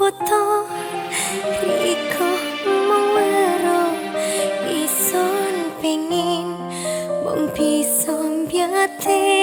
Terima kasih.